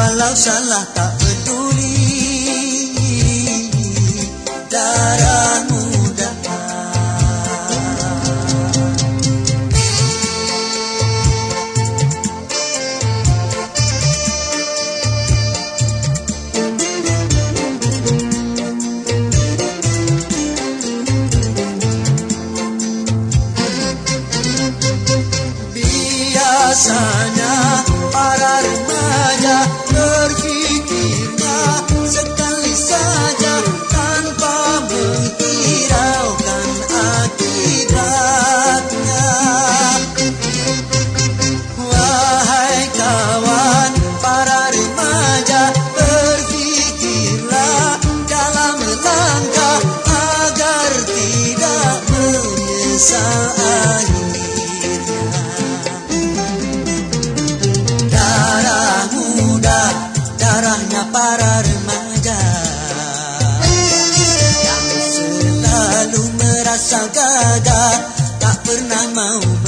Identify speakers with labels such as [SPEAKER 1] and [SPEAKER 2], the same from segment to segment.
[SPEAKER 1] walau salah tak peduli. Darah biasanya remaja yang selalu merasa gagal tak pernah mau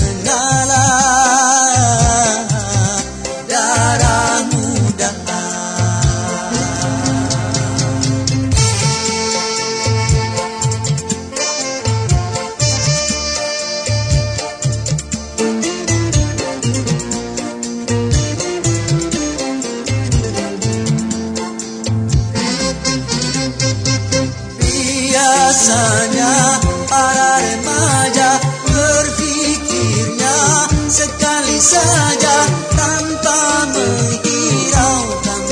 [SPEAKER 1] biasanya para remaja berfikirnya sekali saja tanpa menghiraukan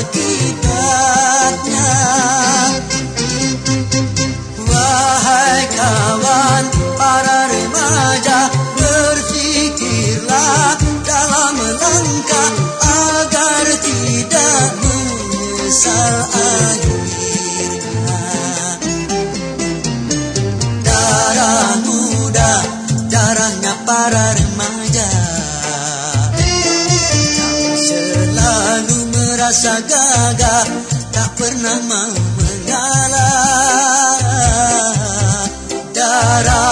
[SPEAKER 1] akibatnya. Wahai kawan para remaja para remaja. Yang selalu merasa gagah Tak pernah mau mengalah. Darah